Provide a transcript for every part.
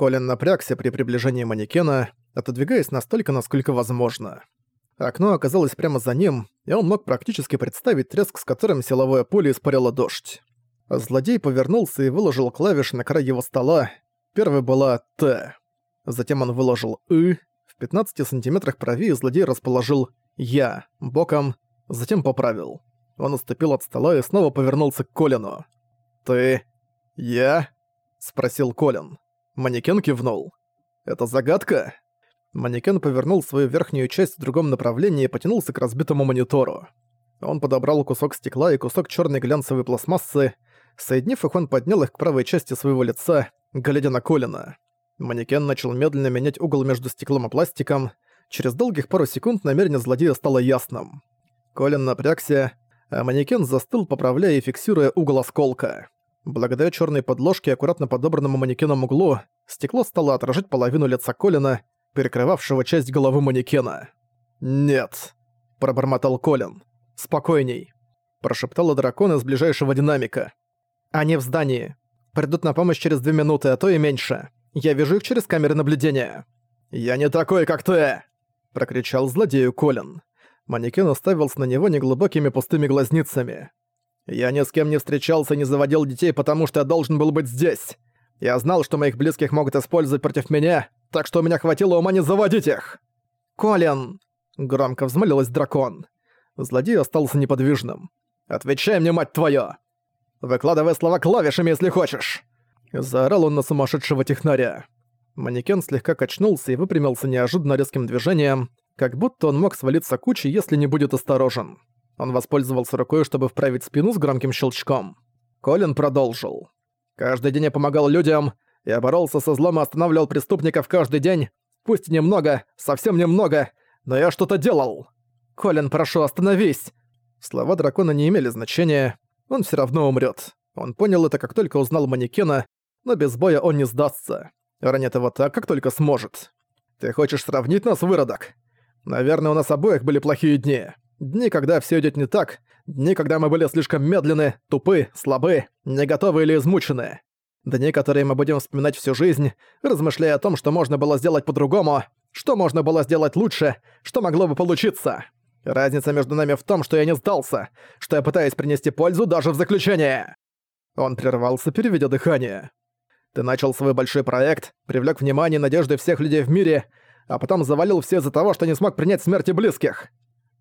Колин напрягся при приближении манекена, отодвигаясь настолько, насколько возможно. Окно оказалось прямо за ним, и он мог практически представить треск, с которым силовое поле испарило дождь. Злодей повернулся и выложил клавиши на край его стола. Первой была «Т». Затем он выложил «И». В 15 сантиметрах правее злодей расположил «Я» боком, затем поправил. Он отступил от стола и снова повернулся к Колину. «Ты... я?» — спросил Колин. Манекен кивнул. «Это загадка?» Манекен повернул свою верхнюю часть в другом направлении и потянулся к разбитому монитору. Он подобрал кусок стекла и кусок черной глянцевой пластмассы. Соединив их, он поднял их к правой части своего лица, глядя на Колина. Манекен начал медленно менять угол между стеклом и пластиком. Через долгих пару секунд намерение злодея стало ясным. Колин напрягся, а манекен застыл, поправляя и фиксируя угол осколка. Благодаря черной подложке и аккуратно подобранному манекеном углу, стекло стало отражать половину лица Колина, перекрывавшего часть головы манекена. «Нет», — пробормотал Колин. «Спокойней», — прошептала дракон из ближайшего динамика. «Они в здании. Придут на помощь через две минуты, а то и меньше. Я вижу их через камеры наблюдения». «Я не такой, как ты!» — прокричал злодею Колин. Манекен уставился на него неглубокими пустыми глазницами. Я ни с кем не встречался и не заводил детей, потому что я должен был быть здесь. Я знал, что моих близких могут использовать против меня, так что у меня хватило ума не заводить их. «Колин!» — громко взмолилась дракон. Злодей остался неподвижным. «Отвечай мне, мать твою! Выкладывай слова клавишами, если хочешь!» Заорал он на сумасшедшего технаря. Манекен слегка качнулся и выпрямился неожиданно резким движением, как будто он мог свалиться кучей, если не будет осторожен. Он воспользовался рукой, чтобы вправить спину с громким щелчком. Колин продолжил. «Каждый день я помогал людям, я боролся со злом и останавливал преступников каждый день. Пусть немного, совсем немного, но я что-то делал. Колин, прошу, остановись!» Слова дракона не имели значения, он все равно умрет. Он понял это, как только узнал манекена, но без боя он не сдастся. Ранит его так, как только сможет. «Ты хочешь сравнить нас, выродок? Наверное, у нас обоих были плохие дни. Дни, когда все идет не так, дни, когда мы были слишком медленны, тупы, слабы, не готовы или измучены. Дни, которые мы будем вспоминать всю жизнь, размышляя о том, что можно было сделать по-другому, что можно было сделать лучше, что могло бы получиться. Разница между нами в том, что я не сдался, что я пытаюсь принести пользу даже в заключение. Он прервался, переведя дыхание. Ты начал свой большой проект, привлек внимание и надежды всех людей в мире, а потом завалил все из-за того, что не смог принять смерти близких.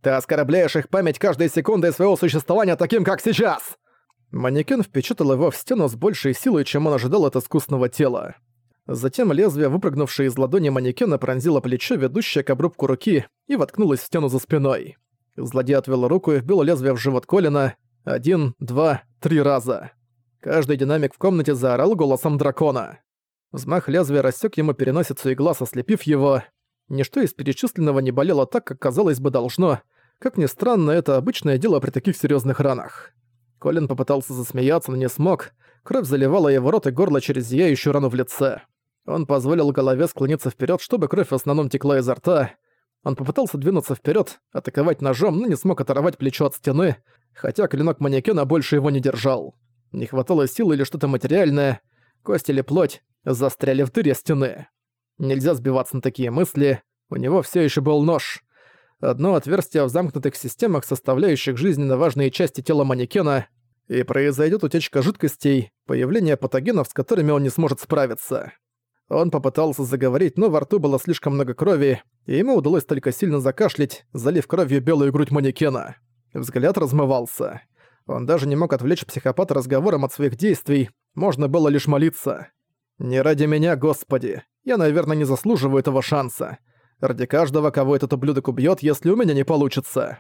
Ты оскорбляешь их память каждой секундой своего существования таким, как сейчас!» Манекен впечатал его в стену с большей силой, чем он ожидал от искусственного тела. Затем лезвие, выпрыгнувшее из ладони манекена, пронзило плечо, ведущее к обрубку руки, и воткнулось в стену за спиной. Злодей отвел руку и вбил лезвие в живот Колина один, два, три раза. Каждый динамик в комнате заорал голосом дракона. Взмах лезвия рассек ему переносицу и глаз, ослепив его. Ничто из перечисленного не болело так, как казалось бы должно. Как ни странно, это обычное дело при таких серьезных ранах. Колин попытался засмеяться, но не смог. Кровь заливала его рот и горло через зияющую рану в лице. Он позволил голове склониться вперед, чтобы кровь в основном текла изо рта. Он попытался двинуться вперед, атаковать ножом, но не смог оторвать плечо от стены, хотя клинок манекена больше его не держал. Не хватало силы или что-то материальное, кость или плоть застряли в дыре стены. Нельзя сбиваться на такие мысли, у него все еще был нож. Одно отверстие в замкнутых системах, составляющих жизненно важные части тела манекена, и произойдет утечка жидкостей, появление патогенов, с которыми он не сможет справиться. Он попытался заговорить, но во рту было слишком много крови, и ему удалось только сильно закашлять, залив кровью белую грудь манекена. Взгляд размывался. Он даже не мог отвлечь психопата разговором от своих действий, можно было лишь молиться. «Не ради меня, Господи. Я, наверное, не заслуживаю этого шанса. Ради каждого, кого этот ублюдок убьет, если у меня не получится».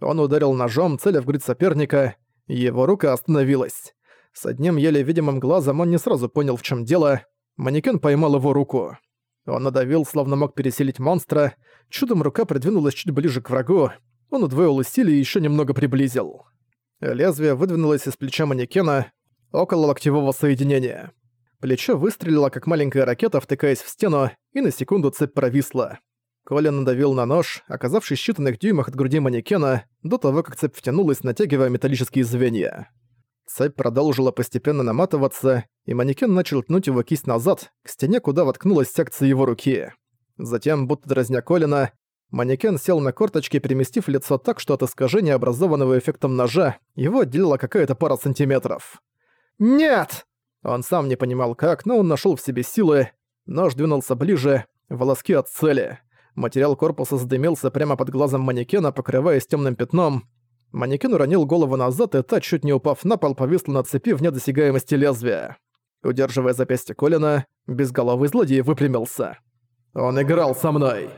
Он ударил ножом, целя в грудь соперника, его рука остановилась. С одним еле видимым глазом он не сразу понял, в чем дело. Манекен поймал его руку. Он надавил, словно мог пересилить монстра. Чудом рука придвинулась чуть ближе к врагу. Он удвоил усилие и еще немного приблизил. Лезвие выдвинулось из плеча манекена около локтевого соединения. Плечо выстрелило, как маленькая ракета, втыкаясь в стену, и на секунду цепь провисла. Коля надавил на нож, оказавшись считанных дюймах от груди манекена, до того, как цепь втянулась, натягивая металлические звенья. Цепь продолжила постепенно наматываться, и манекен начал тянуть его кисть назад, к стене, куда воткнулась секция его руки. Затем, будто дразня Колина, манекен сел на корточки, переместив лицо так, что от искажения, образованного эффектом ножа, его отделила какая-то пара сантиметров. «Нет!» Он сам не понимал как, но он нашел в себе силы. Нож двинулся ближе, волоски от цели. Материал корпуса задымился прямо под глазом манекена, покрываясь темным пятном. Манекен уронил голову назад, и та, чуть не упав на пол, повисла на цепи вне досягаемости лезвия. Удерживая запястье Колина, безголовый злодей выпрямился. «Он играл со мной!»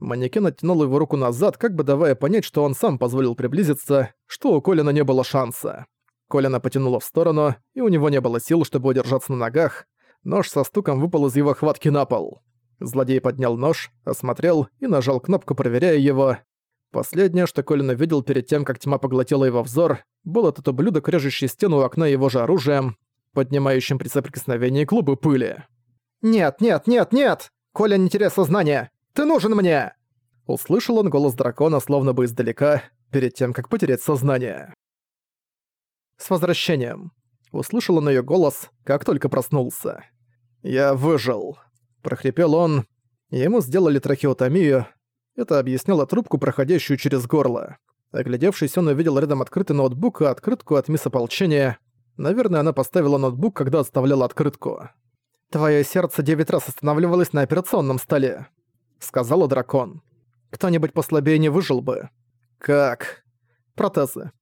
Манекен оттянул его руку назад, как бы давая понять, что он сам позволил приблизиться, что у Колина не было шанса. Колина потянула в сторону, и у него не было сил, чтобы удержаться на ногах. Нож со стуком выпал из его хватки на пол. Злодей поднял нож, осмотрел и нажал кнопку, проверяя его. Последнее, что Колин увидел перед тем, как тьма поглотила его взор, был этот ублюдок, режущий стену у окна его же оружием, поднимающим при соприкосновении клубы пыли. «Нет, нет, нет, нет! Коля, не теряй сознание! Ты нужен мне!» Услышал он голос дракона, словно бы издалека, перед тем, как потерять сознание. «С возвращением!» Услышал он её голос, как только проснулся. «Я выжил!» Прохрипел он. Ему сделали трахеотомию. Это объясняло трубку, проходящую через горло. Оглядевшись, он увидел рядом открытый ноутбук и открытку от мисс ополчения. Наверное, она поставила ноутбук, когда оставляла открытку. «Твоё сердце девять раз останавливалось на операционном столе», — сказала дракон. «Кто-нибудь послабее не выжил бы». «Как?» «Протезы.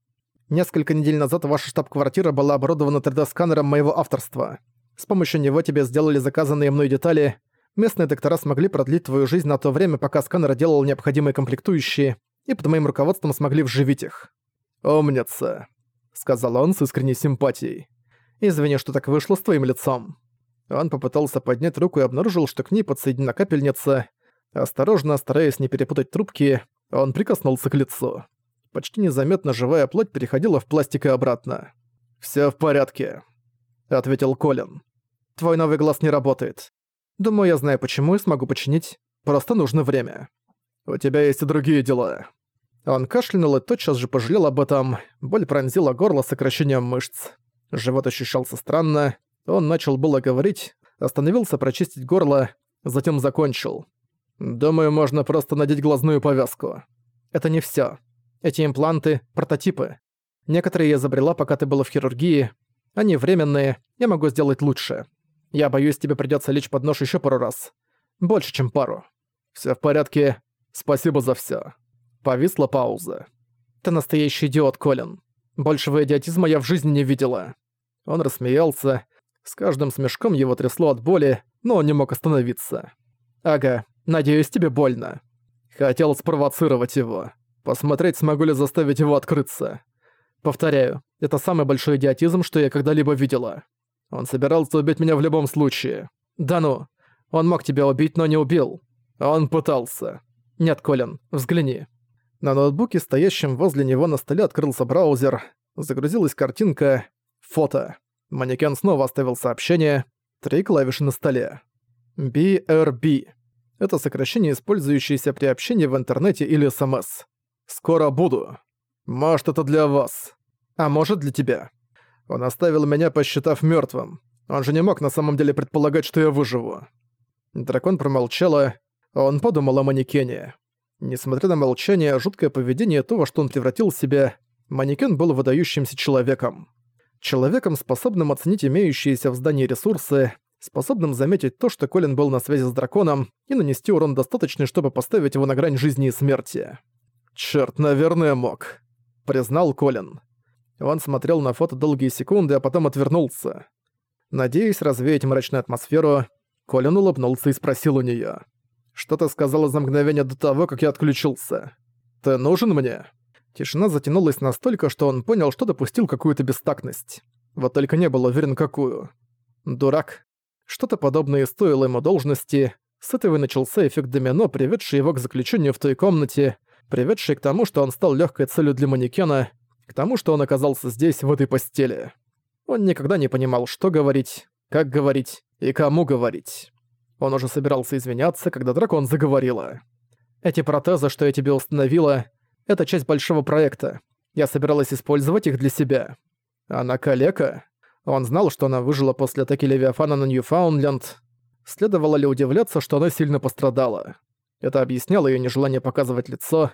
Несколько недель назад ваша штаб-квартира была оборудована 3D-сканером моего авторства. С помощью него тебе сделали заказанные мной детали, Местные доктора смогли продлить твою жизнь на то время, пока сканер делал необходимые комплектующие, и под моим руководством смогли вживить их. «Умница», — сказал он с искренней симпатией. «Извини, что так вышло с твоим лицом». Он попытался поднять руку и обнаружил, что к ней подсоединена капельница. Осторожно, стараясь не перепутать трубки, он прикоснулся к лицу. Почти незаметно живая плоть переходила в пластик и обратно. «Всё в порядке», — ответил Колин. «Твой новый глаз не работает. Думаю, я знаю почему и смогу починить. Просто нужно время. У тебя есть и другие дела». Он кашлянул и тотчас же пожалел об этом. Боль пронзила горло сокращением мышц. Живот ощущался странно. Он начал было говорить, остановился прочистить горло, затем закончил. «Думаю, можно просто надеть глазную повязку. Это не всё. Эти импланты — прототипы. Некоторые я изобрела, пока ты была в хирургии. Они временные, я могу сделать лучше. Я боюсь, тебе придётся лечь под нож ещё пару раз. Больше, чем пару. Всё в порядке. Спасибо за всё. Повисла пауза. Ты настоящий идиот, Колин. Большего идиотизма я в жизни не видела. Он рассмеялся. С каждым смешком его трясло от боли, но он не мог остановиться. Ага, надеюсь, тебе больно. Хотел спровоцировать его. Посмотреть, смогу ли заставить его открыться. Повторяю, это самый большой идиотизм, что я когда-либо видела. Он собирался убить меня в любом случае. Да ну. Он мог тебя убить, но не убил. Он пытался. Нет, Колин, взгляни. На ноутбуке, стоящем возле него на столе, открылся браузер. Загрузилась картинка. Фото. Манекен снова оставил сообщение. Три клавиши на столе. BRB. Это сокращение, использующееся при общении в интернете или СМС. «Скоро буду». Может, это для вас. А может, для тебя. Он оставил меня, посчитав мертвым. Он же не мог на самом деле предполагать, что я выживу. Дракон промолчала, он подумал о манекене. Несмотря на молчание, жуткое поведение того, что он превратил в себя, манекен был выдающимся человеком. Человеком, способным оценить имеющиеся в здании ресурсы, способным заметить то, что Колин был на связи с драконом, и нанести урон достаточный, чтобы поставить его на грань жизни и смерти. «Чёрт, наверное, мог», — признал Колин. Он смотрел на фото долгие секунды, а потом отвернулся. Надеясь развеять мрачную атмосферу, Колин улыбнулся и спросил у неё. «Что ты сказала за мгновение до того, как я отключился? Ты нужен мне?» Тишина затянулась настолько, что он понял, что допустил какую-то бестактность. Вот только не был уверен, какую. Дурак. Что-то подобное стоило ему должности. С этого начался эффект домино, приведший его к заключению в той комнате, приведший к тому, что он стал легкой целью для манекена, к тому, что он оказался здесь, в этой постели. Он никогда не понимал, что говорить, как говорить и кому говорить. Он уже собирался извиняться, когда дракон заговорила. «Эти протезы, что я тебе установила, это часть большого проекта. Я собиралась использовать их для себя». Она калека? Он знал, что она выжила после атаки Левиафана на Ньюфаундленд. Следовало ли удивляться, что она сильно пострадала? Это объясняло её нежелание показывать лицо.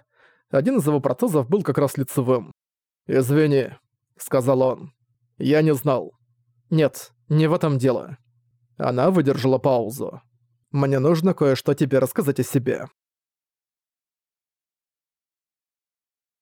Один из его протезов был как раз лицевым. «Извини», — сказал он. «Я не знал». «Нет, не в этом дело». Она выдержала паузу. «Мне нужно кое-что тебе рассказать о себе».